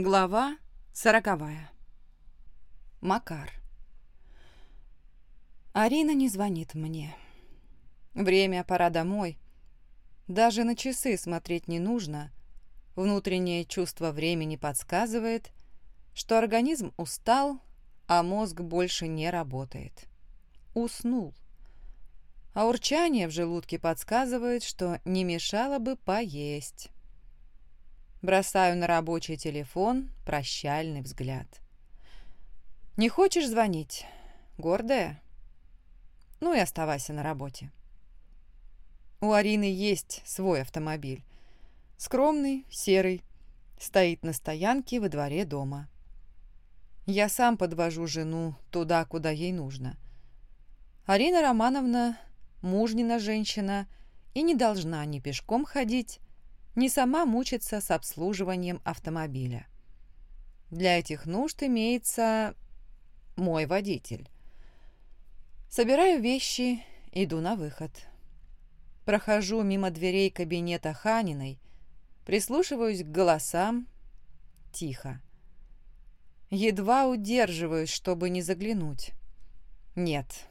Глава сороковая. Макар. Арина не звонит мне. Время, пора домой. Даже на часы смотреть не нужно. Внутреннее чувство времени подсказывает, что организм устал, а мозг больше не работает. Уснул. А урчание в желудке подсказывает, что не мешало бы поесть. Бросаю на рабочий телефон прощальный взгляд. «Не хочешь звонить? Гордая?» Ну и оставайся на работе. У Арины есть свой автомобиль. Скромный, серый, стоит на стоянке во дворе дома. Я сам подвожу жену туда, куда ей нужно. Арина Романовна мужнина женщина и не должна ни пешком ходить, ни сама мучиться с обслуживанием автомобиля. Для этих нужд имеется мой водитель. Собираю вещи, иду на выход. Прохожу мимо дверей кабинета Ханиной, прислушиваюсь к голосам. Тихо. Едва удерживаюсь, чтобы не заглянуть. Нет.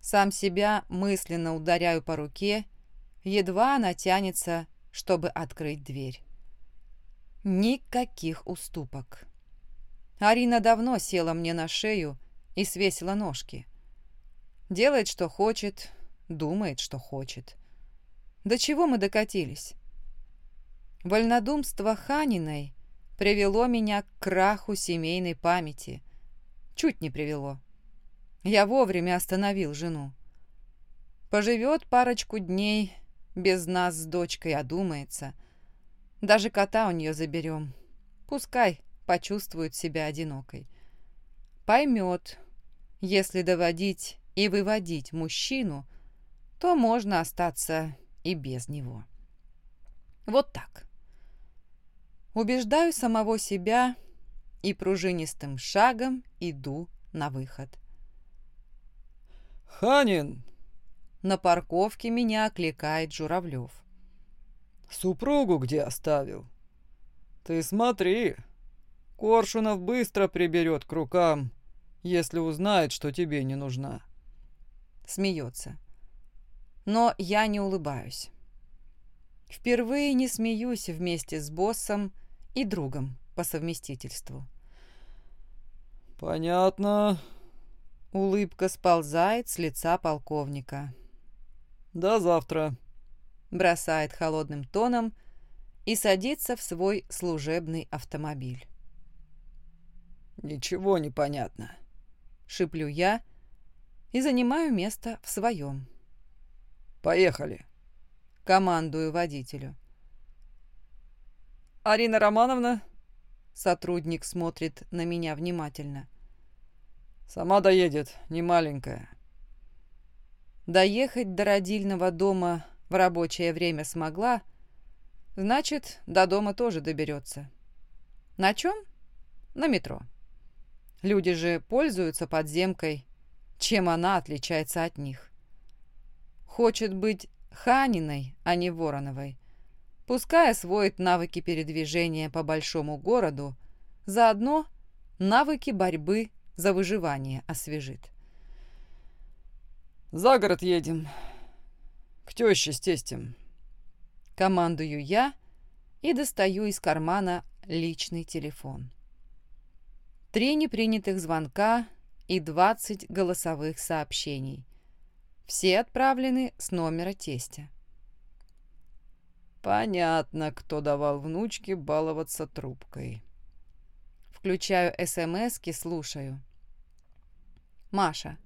Сам себя мысленно ударяю по руке, едва она тянется, чтобы открыть дверь. Никаких уступок. Арина давно села мне на шею и свесила ножки. Делает, что хочет, думает, что хочет. До чего мы докатились? Вольнодумство Ханиной привело меня к краху семейной памяти. Чуть не привело. Я вовремя остановил жену. Поживет парочку дней, без нас с дочкой одумается. Даже кота у нее заберем. Пускай почувствует себя одинокой. Поймет, если доводить и выводить мужчину, то можно остаться и без него. Вот так. Убеждаю самого себя и пружинистым шагом иду на выход. «Ханин!» На парковке меня окликает Журавлев. «Супругу где оставил?» «Ты смотри, Коршунов быстро приберет к рукам, если узнает, что тебе не нужна» смеется. Но я не улыбаюсь. Впервые не смеюсь вместе с боссом и другом по совместительству. «Понятно». Улыбка сползает с лица полковника. «До завтра», — бросает холодным тоном и садится в свой служебный автомобиль. «Ничего не понятно», — шиплю я, и занимаю место в своем. «Поехали!» — командую водителю. «Арина Романовна?» Сотрудник смотрит на меня внимательно. «Сама доедет, не маленькая». Доехать до родильного дома в рабочее время смогла, значит, до дома тоже доберется. На чем? На метро. Люди же пользуются подземкой чем она отличается от них. Хочет быть Ханиной, а не Вороновой. Пускай освоит навыки передвижения по большому городу, заодно навыки борьбы за выживание освежит. «За город едем. К тёще с тестем». Командую я и достаю из кармана личный телефон. Три непринятых звонка и 20 голосовых сообщений. Все отправлены с номера тестя. Понятно, кто давал внучке баловаться трубкой. Включаю СМСки, слушаю. Маша.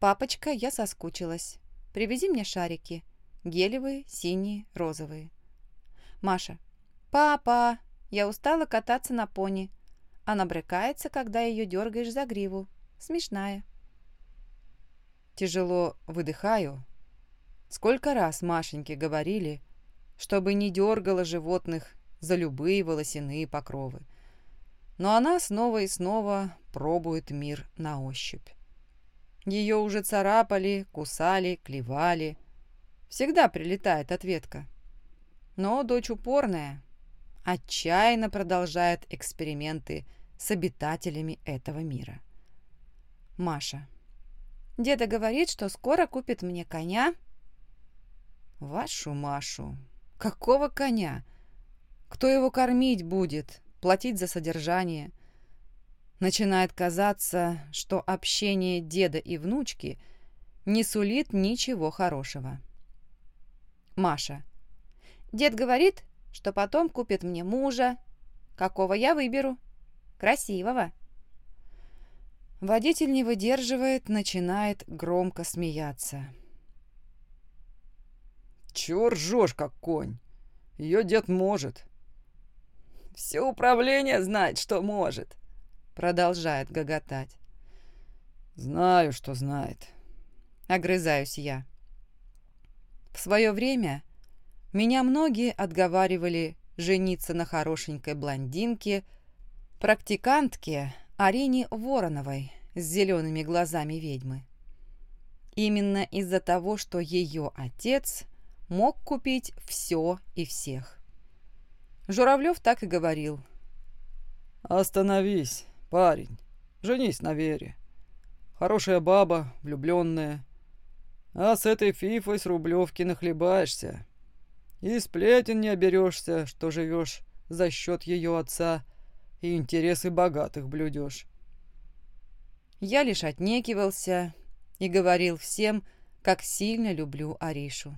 Папочка, я соскучилась. Привези мне шарики. Гелевые, синие, розовые. Маша. Папа, я устала кататься на пони. Она брыкается, когда ее дергаешь за гриву. Смешная. Тяжело выдыхаю. Сколько раз Машеньке говорили, чтобы не дергала животных за любые волосяные покровы. Но она снова и снова пробует мир на ощупь. Ее уже царапали, кусали, клевали. Всегда прилетает ответка. Но дочь упорная. отчаянно продолжает эксперименты с обитателями этого мира. Маша. Деда говорит, что скоро купит мне коня. Вашу Машу. Какого коня? Кто его кормить будет, платить за содержание? Начинает казаться, что общение деда и внучки не сулит ничего хорошего. Маша. Дед говорит, что потом купит мне мужа, какого я выберу. Красивого. Водитель не выдерживает, начинает громко смеяться. «Чего ржешь, как конь? Ее дед может». «Все управление знает, что может», — продолжает гоготать. «Знаю, что знает», — огрызаюсь я. В свое время меня многие отговаривали жениться на хорошенькой блондинке, практикантке Арине Вороновой с зелеными глазами ведьмы. Именно из-за того, что ее отец мог купить все и всех. Журавлев так и говорил. «Остановись, парень, женись на Вере. Хорошая баба, влюбленная. А с этой фифой с Рублевки нахлебаешься. И сплетен не оберешься, что живешь за счет ее отца и интересы богатых блюдешь. Я лишь отнекивался и говорил всем, как сильно люблю Аришу.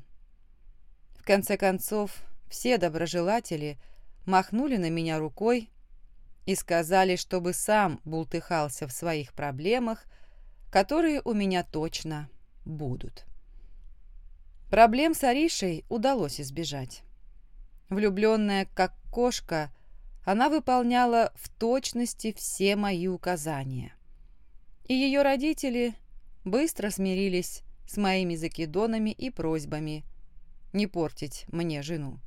В конце концов, все доброжелатели махнули на меня рукой и сказали, чтобы сам бултыхался в своих проблемах, которые у меня точно будут. Проблем с Аришей удалось избежать. Влюбленная как кошка, она выполняла в точности все мои указания. И ее родители быстро смирились с моими закидонами и просьбами не портить мне жену.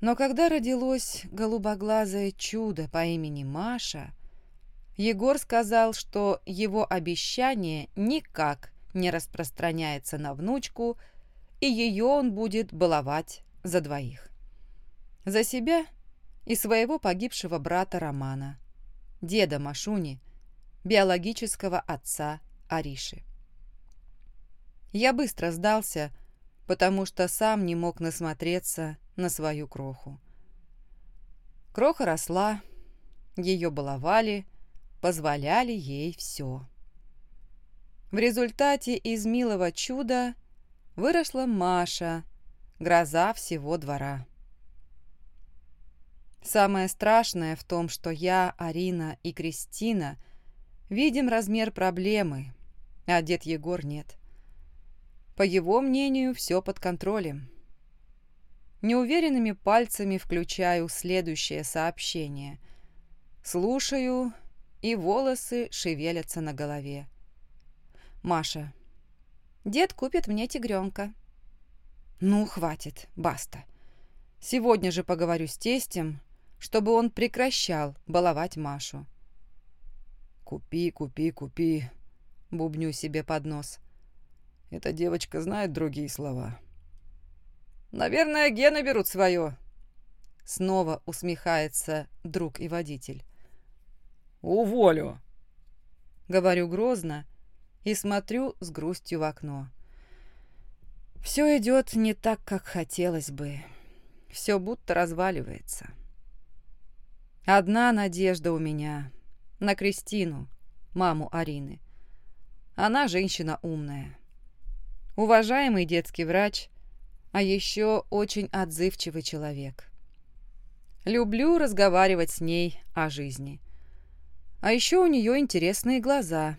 Но когда родилось голубоглазое чудо по имени Маша, Егор сказал, что его обещание никак не распространяется на внучку, и ее он будет баловать за двоих. За себя и своего погибшего брата Романа, деда Машуни, биологического отца Ариши. Я быстро сдался, потому что сам не мог насмотреться на свою кроху. Кроха росла, ее баловали, позволяли ей все. В результате из милого чуда выросла Маша, гроза всего двора. Самое страшное в том, что я, Арина и Кристина видим размер проблемы, а дед Егор нет. По его мнению, все под контролем. Неуверенными пальцами включаю следующее сообщение. Слушаю, и волосы шевелятся на голове. Маша. Дед купит мне тигренка. Ну, хватит, баста. Сегодня же поговорю с тестем, чтобы он прекращал баловать Машу. «Купи, купи, купи», — бубню себе под нос. Эта девочка знает другие слова. «Наверное, гены берут свое», — снова усмехается друг и водитель. «Уволю», — говорю грозно и смотрю с грустью в окно. Все идет не так, как хотелось бы. Все будто разваливается. Одна надежда у меня на Кристину, маму Арины. Она женщина умная. Уважаемый детский врач, а еще очень отзывчивый человек. Люблю разговаривать с ней о жизни. А еще у нее интересные глаза.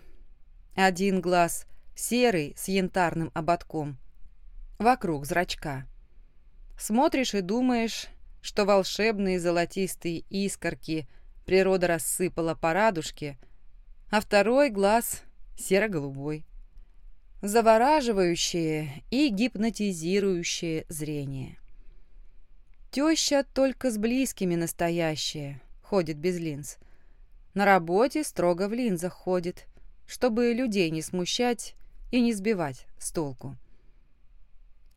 Один глаз серый с янтарным ободком. Вокруг зрачка. Смотришь и думаешь, что волшебные золотистые искорки природа рассыпала по радужке, а второй глаз серо-голубой. Завораживающее и гипнотизирующее зрение. Теща только с близкими настоящая, ходит без линз. На работе строго в линзах ходит, чтобы людей не смущать и не сбивать с толку.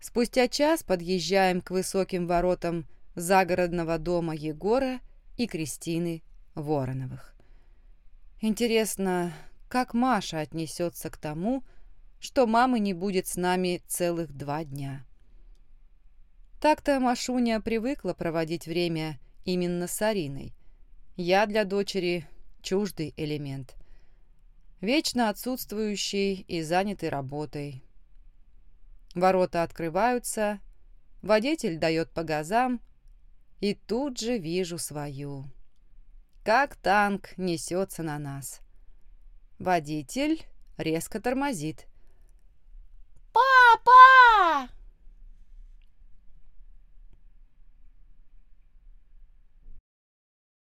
Спустя час подъезжаем к высоким воротам загородного дома Егора и Кристины Вороновых. Интересно, как Маша отнесется к тому, что мамы не будет с нами целых два дня. Так-то Машуня привыкла проводить время именно с Ариной. Я для дочери чуждый элемент. Вечно отсутствующий и занятый работой. Ворота открываются, водитель дает по газам, и тут же вижу свою. Как танк несется на нас. Водитель резко тормозит. «Папа!»